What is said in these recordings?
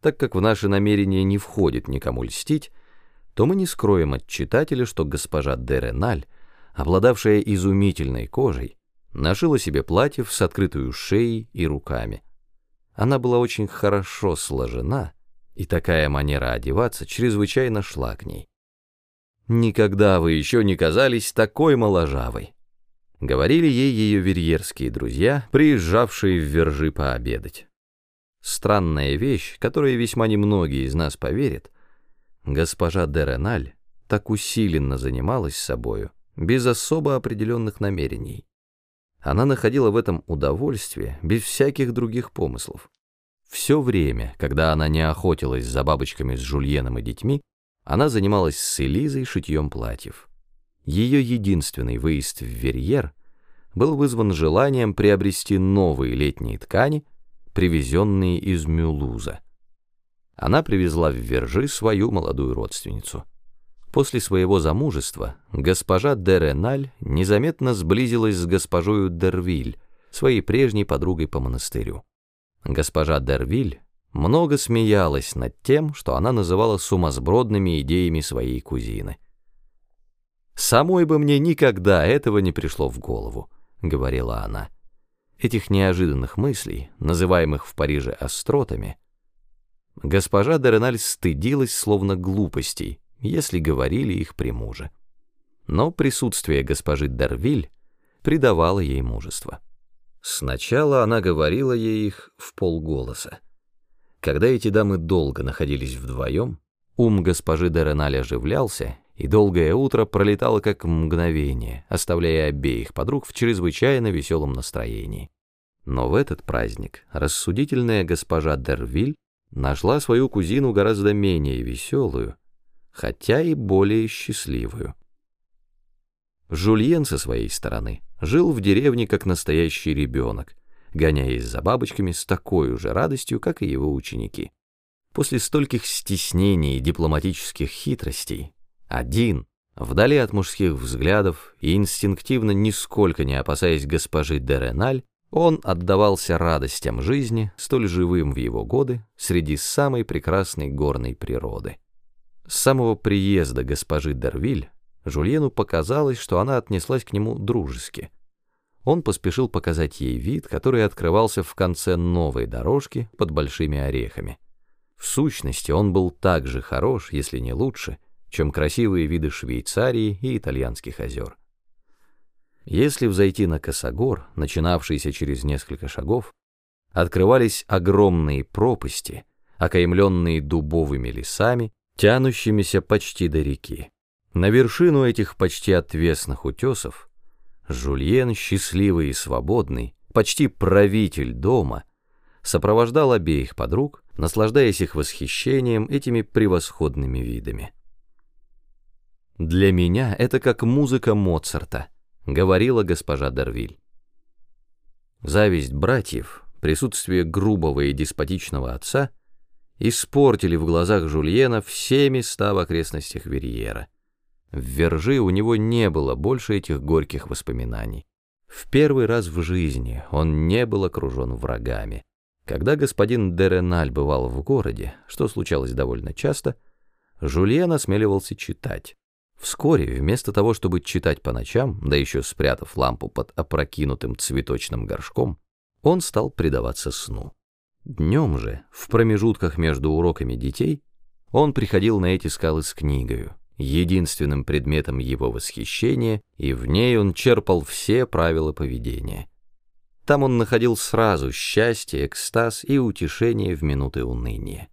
Так как в наши намерения не входит никому льстить, то мы не скроем от читателя, что госпожа де Реналь, обладавшая изумительной кожей, нашила себе платье с открытой шеей и руками. Она была очень хорошо сложена, и такая манера одеваться чрезвычайно шла к ней. «Никогда вы еще не казались такой моложавой», — говорили ей ее верьерские друзья, приезжавшие в Вержи пообедать. Странная вещь, которой весьма немногие из нас поверят, госпожа де Реналь так усиленно занималась собою, без особо определенных намерений. Она находила в этом удовольствие без всяких других помыслов. Все время, когда она не охотилась за бабочками с Жульеном и детьми, она занималась с Элизой шитьем платьев. Ее единственный выезд в Верьер был вызван желанием приобрести новые летние ткани, привезенные из Мюлуза. Она привезла в Вержи свою молодую родственницу. После своего замужества госпожа де Реналь незаметно сблизилась с госпожою Дервиль, своей прежней подругой по монастырю. Госпожа Дервиль много смеялась над тем, что она называла сумасбродными идеями своей кузины. «Самой бы мне никогда этого не пришло в голову», — говорила она. Этих неожиданных мыслей, называемых в Париже остротами, госпожа Дереналь стыдилась словно глупостей, если говорили их при муже. Но присутствие госпожи Дарвиль придавало ей мужество. Сначала она говорила ей их в полголоса. Когда эти дамы долго находились вдвоем, ум госпожи Дереналь оживлялся, и долгое утро пролетало как мгновение, оставляя обеих подруг в чрезвычайно веселом настроении. Но в этот праздник рассудительная госпожа Дервиль нашла свою кузину гораздо менее веселую, хотя и более счастливую. Жульен со своей стороны жил в деревне как настоящий ребенок, гоняясь за бабочками с такой же радостью, как и его ученики. После стольких стеснений и дипломатических хитростей, один, вдали от мужских взглядов и инстинктивно нисколько не опасаясь госпожи де Реналь, он отдавался радостям жизни, столь живым в его годы, среди самой прекрасной горной природы. С самого приезда госпожи Дервиль Жульену показалось, что она отнеслась к нему дружески. Он поспешил показать ей вид, который открывался в конце новой дорожки под большими орехами. В сущности, он был так же хорош, если не лучше, чем красивые виды Швейцарии и итальянских озер. Если взойти на косогор, начинавшийся через несколько шагов, открывались огромные пропасти, окаймленные дубовыми лесами, тянущимися почти до реки. На вершину этих почти отвесных утесов Жульен, счастливый и свободный, почти правитель дома, сопровождал обеих подруг, наслаждаясь их восхищением этими превосходными видами. «Для меня это как музыка Моцарта», — говорила госпожа Дарвиль. Зависть братьев, присутствие грубого и деспотичного отца испортили в глазах Жульена все места в окрестностях Верьера. В Вержи у него не было больше этих горьких воспоминаний. В первый раз в жизни он не был окружен врагами. Когда господин Дереналь бывал в городе, что случалось довольно часто, Жульен осмеливался читать. Вскоре, вместо того, чтобы читать по ночам, да еще спрятав лампу под опрокинутым цветочным горшком, он стал предаваться сну. Днем же, в промежутках между уроками детей, он приходил на эти скалы с книгою, единственным предметом его восхищения, и в ней он черпал все правила поведения. Там он находил сразу счастье, экстаз и утешение в минуты уныния.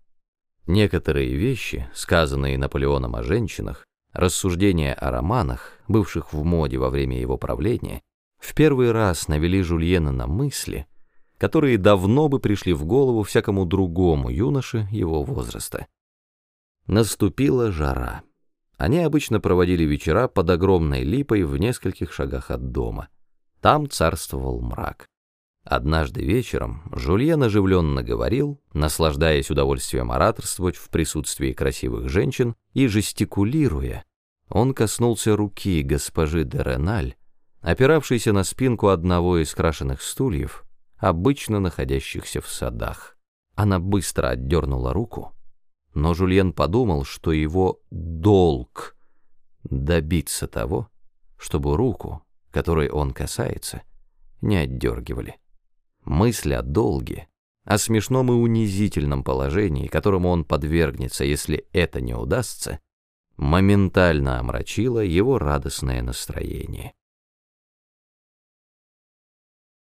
Некоторые вещи, сказанные Наполеоном о женщинах, рассуждения о романах, бывших в моде во время его правления, в первый раз навели Жульена на мысли, которые давно бы пришли в голову всякому другому юноше его возраста. Наступила жара. Они обычно проводили вечера под огромной липой в нескольких шагах от дома. Там царствовал мрак. Однажды вечером Жульен оживленно говорил, наслаждаясь удовольствием ораторствовать в присутствии красивых женщин и жестикулируя, он коснулся руки госпожи де Реналь, опиравшейся на спинку одного из крашеных стульев, обычно находящихся в садах. Она быстро отдернула руку, но Жульен подумал, что его долг добиться того, чтобы руку, которой он касается, не отдергивали. Мысль о долге, о смешном и унизительном положении, которому он подвергнется, если это не удастся, моментально омрачила его радостное настроение.